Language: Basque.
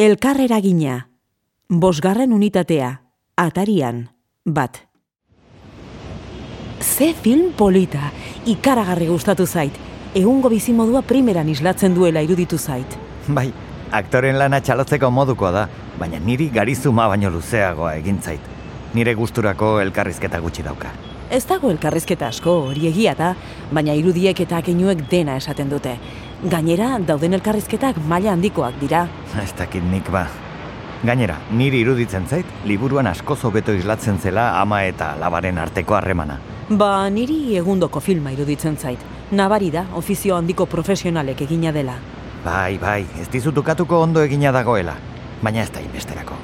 Elkarrera gina. Bosgarren unitatea. Atarian. Bat. Ze film polita. Ikaragarri gustatu zait. Egungo bizimodua primeran islatzen duela iruditu zait. Bai, aktoren lana txalotzeko modukoa da, baina niri garizuma baino luzeagoa egin zait. Nire gusturako elkarrizketa gutxi dauka. Ez dago elkarrizketa asko hori egia da, baina irudiek eta keinuek dena esaten dute. Gainera, dauden elkarrizketak maila handikoak dira. Ez dakit nik ba. Gainera, niri iruditzen zait, liburuan asko zobeto islatzen zela ama eta labaren arteko harremana. Ba, niri egundoko filma iruditzen zait. Nabari da, ofizio handiko profesionalek egina dela. Bai, bai, ez dizutukatuko ondo egina dagoela. Baina ez da inbesterako.